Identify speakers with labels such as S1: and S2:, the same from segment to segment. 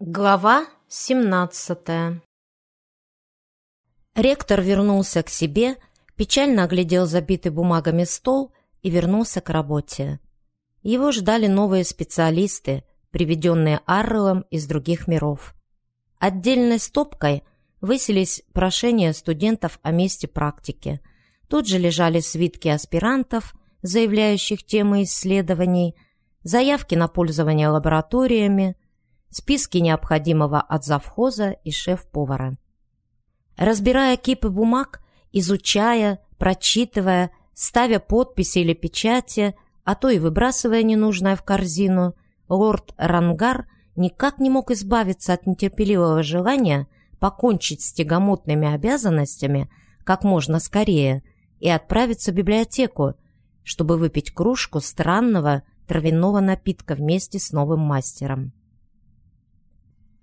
S1: Глава 17 Ректор вернулся к себе, печально оглядел забитый бумагами стол и вернулся к работе. Его ждали новые специалисты, приведенные Аррелом из других миров. Отдельной стопкой высились прошения студентов о месте практики. Тут же лежали свитки аспирантов, заявляющих темы исследований, заявки на пользование лабораториями, списки необходимого от завхоза и шеф-повара. Разбирая кипы бумаг, изучая, прочитывая, ставя подписи или печати, а то и выбрасывая ненужное в корзину, лорд Рангар никак не мог избавиться от нетерпеливого желания покончить с тягомотными обязанностями как можно скорее и отправиться в библиотеку, чтобы выпить кружку странного травяного напитка вместе с новым мастером.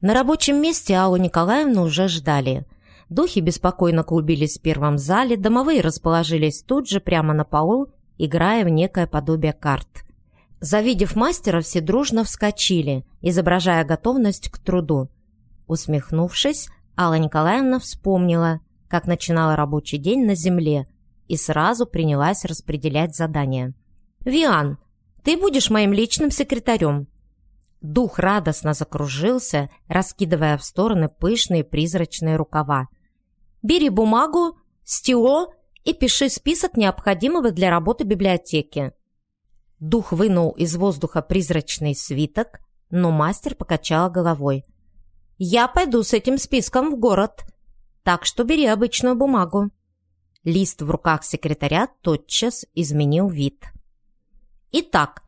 S1: На рабочем месте Аллу Николаевну уже ждали. Духи беспокойно клубились в первом зале, домовые расположились тут же, прямо на полу, играя в некое подобие карт. Завидев мастера, все дружно вскочили, изображая готовность к труду. Усмехнувшись, Алла Николаевна вспомнила, как начинала рабочий день на земле, и сразу принялась распределять задания. «Виан, ты будешь моим личным секретарем. Дух радостно закружился, раскидывая в стороны пышные призрачные рукава. «Бери бумагу, стело и пиши список необходимого для работы библиотеки». Дух вынул из воздуха призрачный свиток, но мастер покачала головой. «Я пойду с этим списком в город, так что бери обычную бумагу». Лист в руках секретаря тотчас изменил вид. «Итак,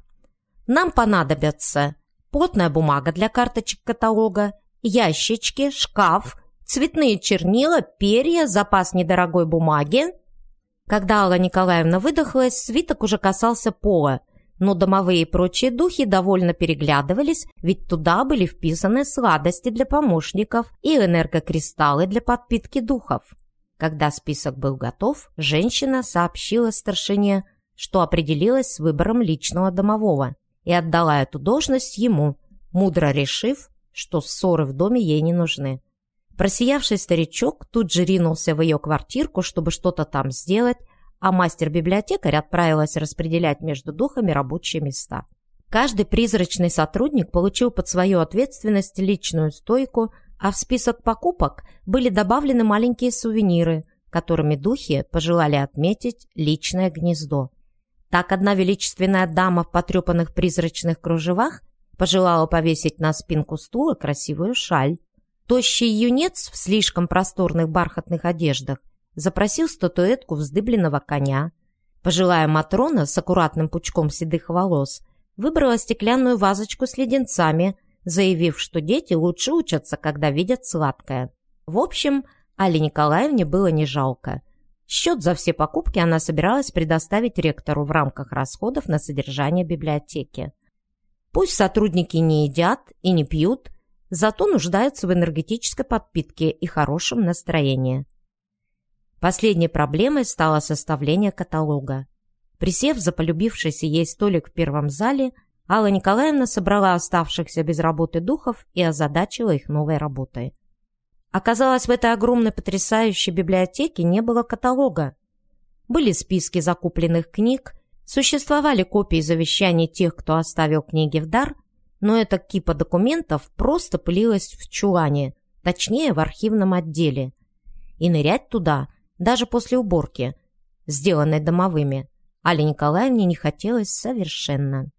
S1: нам понадобятся плотная бумага для карточек каталога, ящички, шкаф, цветные чернила, перья, запас недорогой бумаги. Когда Алла Николаевна выдохлась, свиток уже касался пола, но домовые и прочие духи довольно переглядывались, ведь туда были вписаны сладости для помощников и энергокристаллы для подпитки духов. Когда список был готов, женщина сообщила старшине, что определилась с выбором личного домового и отдала эту должность ему, мудро решив, что ссоры в доме ей не нужны. Просиявший старичок тут же ринулся в ее квартирку, чтобы что-то там сделать, а мастер-библиотекарь отправилась распределять между духами рабочие места. Каждый призрачный сотрудник получил под свою ответственность личную стойку, а в список покупок были добавлены маленькие сувениры, которыми духи пожелали отметить личное гнездо. Так одна величественная дама в потрепанных призрачных кружевах пожелала повесить на спинку стула красивую шаль. Тощий юнец в слишком просторных бархатных одеждах запросил статуэтку вздыбленного коня. Пожилая Матрона с аккуратным пучком седых волос выбрала стеклянную вазочку с леденцами, заявив, что дети лучше учатся, когда видят сладкое. В общем, Али Николаевне было не жалко. Счет за все покупки она собиралась предоставить ректору в рамках расходов на содержание библиотеки. Пусть сотрудники не едят и не пьют, зато нуждаются в энергетической подпитке и хорошем настроении. Последней проблемой стало составление каталога. Присев за полюбившийся ей столик в первом зале, Алла Николаевна собрала оставшихся без работы духов и озадачила их новой работой. Оказалось, в этой огромной потрясающей библиотеке не было каталога. Были списки закупленных книг, существовали копии завещаний тех, кто оставил книги в дар, но эта кипа документов просто пылилась в чулане, точнее в архивном отделе. И нырять туда, даже после уборки, сделанной домовыми, Али Николаевне не хотелось совершенно.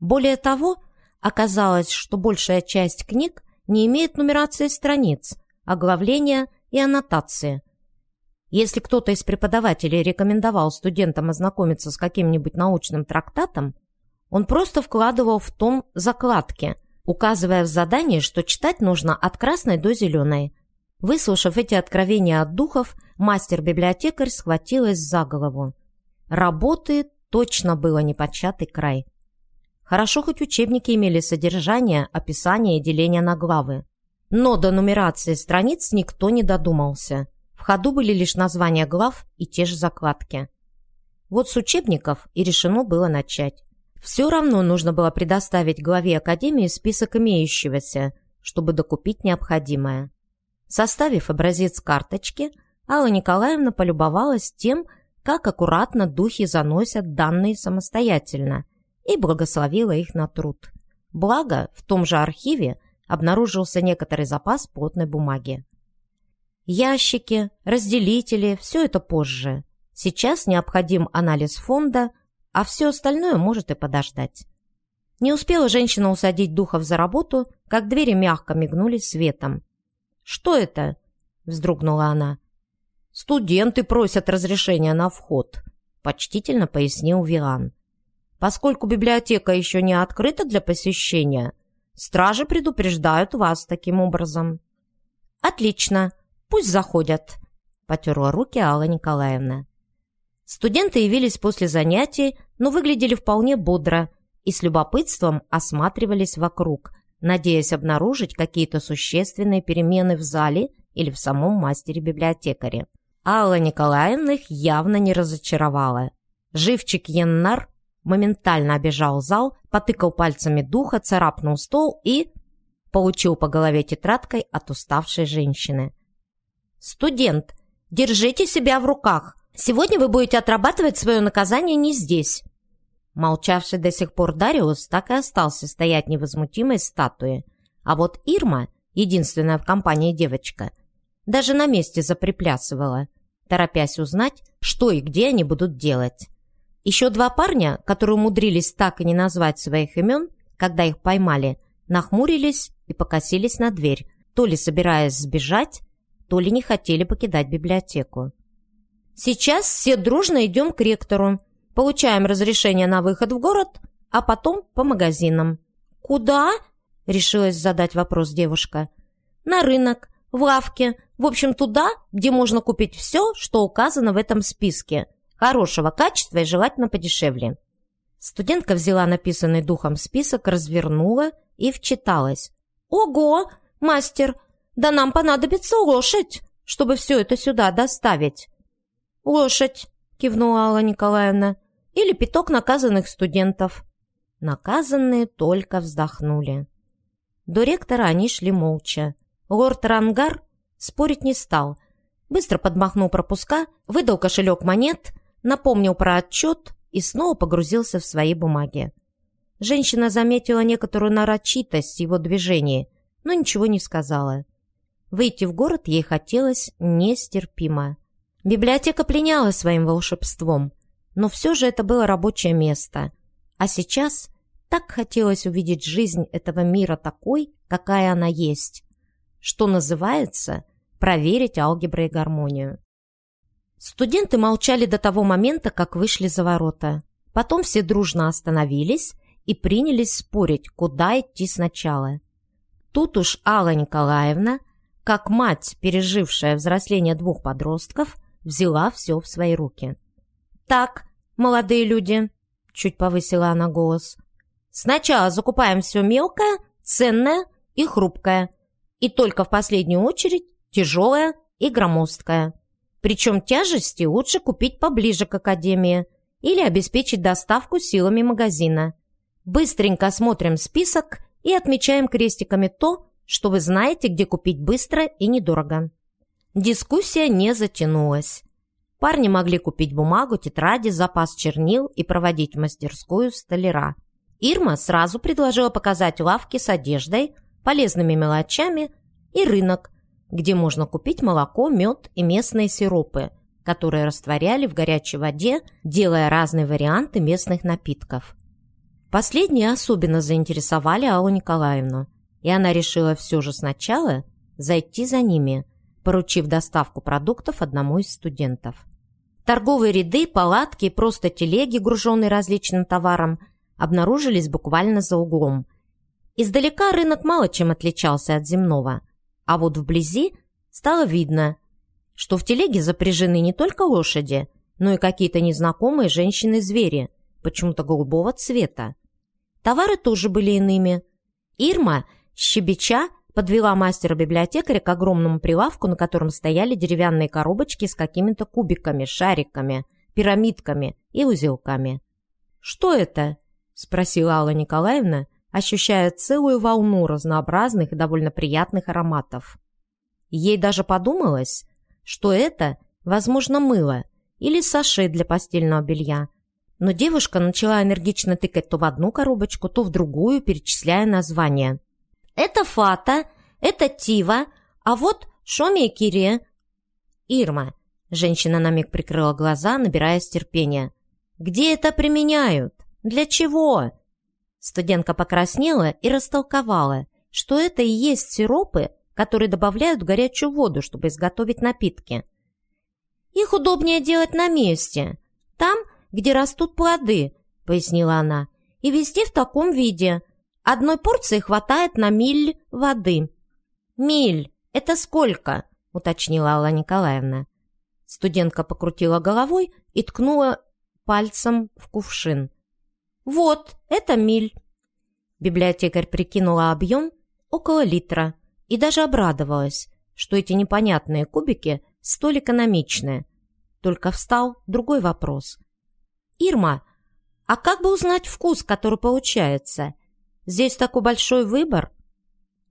S1: Более того, оказалось, что большая часть книг не имеет нумерации страниц, оглавления и аннотации. Если кто-то из преподавателей рекомендовал студентам ознакомиться с каким-нибудь научным трактатом, он просто вкладывал в том закладки, указывая в задании, что читать нужно от красной до зеленой. Выслушав эти откровения от духов, мастер-библиотекарь схватилась за голову. Работы точно было непочатый край. Хорошо, хоть учебники имели содержание, описание и деление на главы. Но до нумерации страниц никто не додумался. В ходу были лишь названия глав и те же закладки. Вот с учебников и решено было начать. Все равно нужно было предоставить главе Академии список имеющегося, чтобы докупить необходимое. Составив образец карточки, Алла Николаевна полюбовалась тем, как аккуратно духи заносят данные самостоятельно, и благословила их на труд. Благо, в том же архиве обнаружился некоторый запас плотной бумаги. Ящики, разделители – все это позже. Сейчас необходим анализ фонда, а все остальное может и подождать. Не успела женщина усадить духов за работу, как двери мягко мигнули светом. «Что это?» – вздрогнула она. «Студенты просят разрешения на вход», – почтительно пояснил Виан. «Поскольку библиотека еще не открыта для посещения, стражи предупреждают вас таким образом». «Отлично, пусть заходят», – потерла руки Алла Николаевна. Студенты явились после занятий, но выглядели вполне бодро и с любопытством осматривались вокруг, надеясь обнаружить какие-то существенные перемены в зале или в самом мастере-библиотекаре. Алла Николаевна их явно не разочаровала. Живчик Яннар моментально обежал зал, потыкал пальцами духа, царапнул стол и... получил по голове тетрадкой от уставшей женщины. «Студент, держите себя в руках! Сегодня вы будете отрабатывать свое наказание не здесь!» Молчавший до сих пор Дариус так и остался стоять невозмутимой статуей, а вот Ирма, единственная в компании девочка, даже на месте заприплясывала, торопясь узнать, что и где они будут делать. Еще два парня, которые умудрились так и не назвать своих имен, когда их поймали, нахмурились и покосились на дверь, то ли собираясь сбежать, то ли не хотели покидать библиотеку. «Сейчас все дружно идем к ректору, получаем разрешение на выход в город, а потом по магазинам». «Куда?» — решилась задать вопрос девушка. «На рынок в лавке, в общем, туда, где можно купить все, что указано в этом списке. Хорошего качества и желательно подешевле. Студентка взяла написанный духом список, развернула и вчиталась. «Ого, мастер, да нам понадобится лошадь, чтобы все это сюда доставить». «Лошадь», — кивнула Алла Николаевна, «или пяток наказанных студентов». Наказанные только вздохнули. До ректора они шли молча. Лорд Рангар спорить не стал. Быстро подмахнул пропуска, выдал кошелек монет, напомнил про отчет и снова погрузился в свои бумаги. Женщина заметила некоторую нарочитость его движении, но ничего не сказала. Выйти в город ей хотелось нестерпимо. Библиотека пленяла своим волшебством, но все же это было рабочее место. А сейчас так хотелось увидеть жизнь этого мира такой, какая она есть что называется проверить алгебру и гармонию. Студенты молчали до того момента, как вышли за ворота. Потом все дружно остановились и принялись спорить, куда идти сначала. Тут уж Алла Николаевна, как мать, пережившая взросление двух подростков, взяла все в свои руки. «Так, молодые люди», — чуть повысила она голос, «сначала закупаем все мелкое, ценное и хрупкое, и только в последнюю очередь тяжелая и громоздкая. Причем тяжести лучше купить поближе к академии или обеспечить доставку силами магазина. Быстренько осмотрим список и отмечаем крестиками то, что вы знаете, где купить быстро и недорого. Дискуссия не затянулась. Парни могли купить бумагу, тетради, запас чернил и проводить в мастерскую столяра. Ирма сразу предложила показать лавки с одеждой, полезными мелочами и рынок, где можно купить молоко, мед и местные сиропы, которые растворяли в горячей воде, делая разные варианты местных напитков. Последние особенно заинтересовали Аллу Николаевну, и она решила все же сначала зайти за ними, поручив доставку продуктов одному из студентов. Торговые ряды, палатки и просто телеги, груженные различным товаром, обнаружились буквально за углом, Издалека рынок мало чем отличался от земного, а вот вблизи стало видно, что в телеге запряжены не только лошади, но и какие-то незнакомые женщины-звери, почему-то голубого цвета. Товары тоже были иными. Ирма, щебеча, подвела мастера-библиотекаря к огромному прилавку, на котором стояли деревянные коробочки с какими-то кубиками, шариками, пирамидками и узелками. «Что это?» – спросила Алла Николаевна, ощущая целую волну разнообразных и довольно приятных ароматов. Ей даже подумалось, что это, возможно, мыло или саше для постельного белья. Но девушка начала энергично тыкать то в одну коробочку, то в другую, перечисляя названия. «Это фата, это тива, а вот шоми и кире». «Ирма», — женщина на миг прикрыла глаза, набираясь терпения. «Где это применяют? Для чего?» Студентка покраснела и растолковала, что это и есть сиропы, которые добавляют горячую воду, чтобы изготовить напитки. «Их удобнее делать на месте, там, где растут плоды», — пояснила она, «и везде в таком виде. Одной порции хватает на миль воды». «Миль — это сколько?» — уточнила Алла Николаевна. Студентка покрутила головой и ткнула пальцем в кувшин. «Вот, это миль». Библиотекарь прикинула объем около литра и даже обрадовалась, что эти непонятные кубики столь экономичные. Только встал другой вопрос. «Ирма, а как бы узнать вкус, который получается? Здесь такой большой выбор».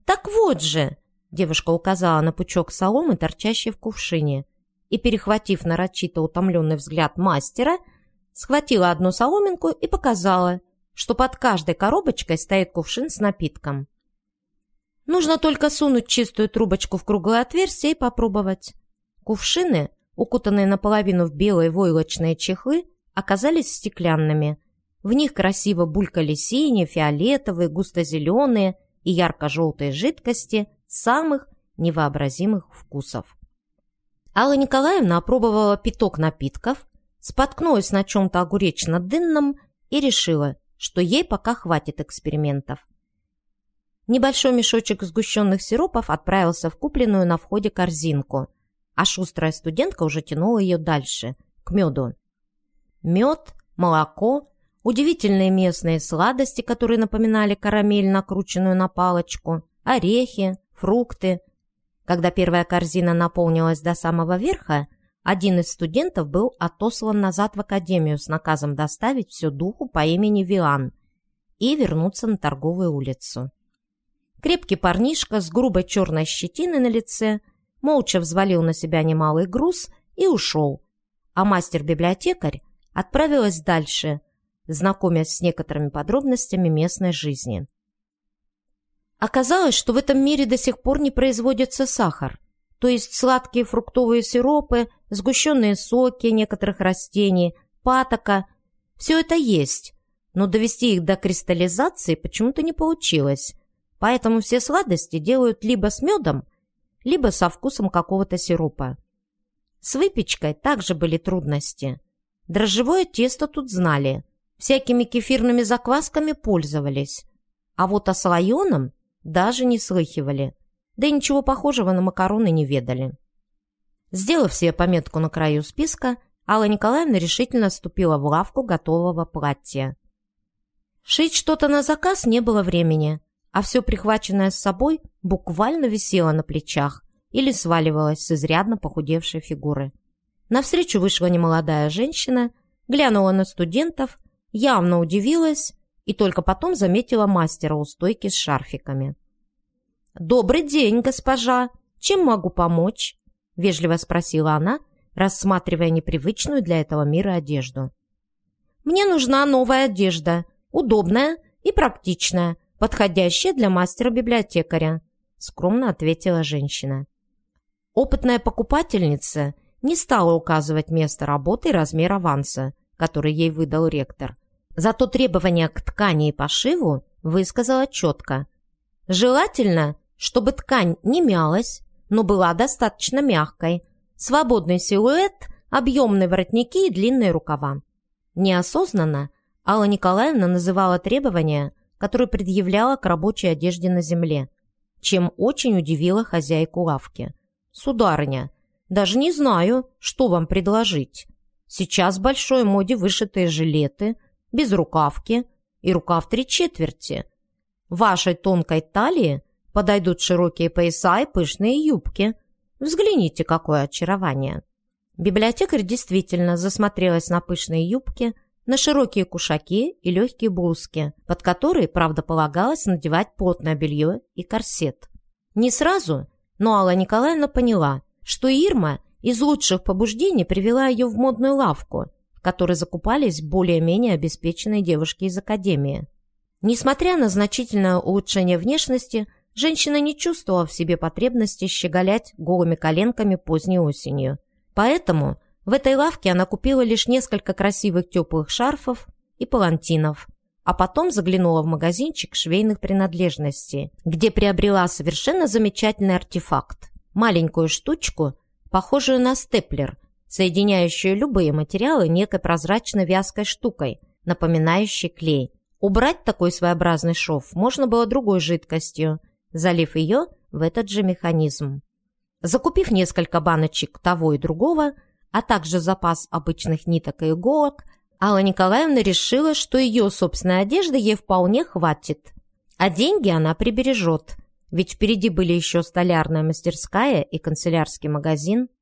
S1: «Так вот же!» – девушка указала на пучок соломы, торчащий в кувшине, и, перехватив нарочито утомленный взгляд мастера – схватила одну соломинку и показала, что под каждой коробочкой стоит кувшин с напитком. Нужно только сунуть чистую трубочку в круглое отверстие и попробовать. Кувшины, укутанные наполовину в белые войлочные чехлы, оказались стеклянными. В них красиво булькали синие, фиолетовые, густо-зеленые и ярко-желтые жидкости самых невообразимых вкусов. Алла Николаевна опробовала пяток напитков, споткнулась на чем-то огуречно-дынном и решила, что ей пока хватит экспериментов. Небольшой мешочек сгущенных сиропов отправился в купленную на входе корзинку, а шустрая студентка уже тянула ее дальше, к меду. Мед, молоко, удивительные местные сладости, которые напоминали карамель, накрученную на палочку, орехи, фрукты. Когда первая корзина наполнилась до самого верха, один из студентов был отослан назад в академию с наказом доставить все духу по имени Виан и вернуться на торговую улицу. Крепкий парнишка с грубой черной щетиной на лице молча взвалил на себя немалый груз и ушел, а мастер-библиотекарь отправилась дальше, знакомясь с некоторыми подробностями местной жизни. Оказалось, что в этом мире до сих пор не производится сахар, то есть сладкие фруктовые сиропы, сгущенные соки некоторых растений, патока. Все это есть, но довести их до кристаллизации почему-то не получилось. Поэтому все сладости делают либо с медом, либо со вкусом какого-то сиропа. С выпечкой также были трудности. Дрожжевое тесто тут знали, всякими кефирными заквасками пользовались, а вот о слоеном даже не слыхивали – да и ничего похожего на макароны не ведали. Сделав себе пометку на краю списка, Алла Николаевна решительно ступила в лавку готового платья. Шить что-то на заказ не было времени, а все прихваченное с собой буквально висело на плечах или сваливалось с изрядно похудевшей фигуры. Навстречу вышла немолодая женщина, глянула на студентов, явно удивилась и только потом заметила мастера у стойки с шарфиками. «Добрый день, госпожа! Чем могу помочь?» — вежливо спросила она, рассматривая непривычную для этого мира одежду. «Мне нужна новая одежда, удобная и практичная, подходящая для мастера-библиотекаря», — скромно ответила женщина. Опытная покупательница не стала указывать место работы и размер аванса, который ей выдал ректор. Зато требования к ткани и пошиву высказала четко. Желательно чтобы ткань не мялась, но была достаточно мягкой, свободный силуэт, объемные воротники и длинные рукава. Неосознанно Алла Николаевна называла требования, которые предъявляла к рабочей одежде на земле, чем очень удивила хозяйку лавки. «Сударыня, даже не знаю, что вам предложить. Сейчас в большой моде вышитые жилеты, без рукавки и рукав три четверти. Вашей тонкой талии – Подойдут широкие пояса и пышные юбки. Взгляните, какое очарование!» Библиотекарь действительно засмотрелась на пышные юбки, на широкие кушаки и легкие блузки, под которые, правда, полагалось надевать плотное белье и корсет. Не сразу, но Алла Николаевна поняла, что Ирма из лучших побуждений привела ее в модную лавку, в которой закупались более-менее обеспеченные девушки из академии. Несмотря на значительное улучшение внешности, женщина не чувствовала в себе потребности щеголять голыми коленками поздней осенью. Поэтому в этой лавке она купила лишь несколько красивых теплых шарфов и палантинов, а потом заглянула в магазинчик швейных принадлежностей, где приобрела совершенно замечательный артефакт – маленькую штучку, похожую на степлер, соединяющую любые материалы некой прозрачной вязкой штукой, напоминающей клей – Убрать такой своеобразный шов можно было другой жидкостью, залив ее в этот же механизм. Закупив несколько баночек того и другого, а также запас обычных ниток и иголок, Алла Николаевна решила, что ее собственной одежды ей вполне хватит. А деньги она прибережет, ведь впереди были еще столярная мастерская и канцелярский магазин –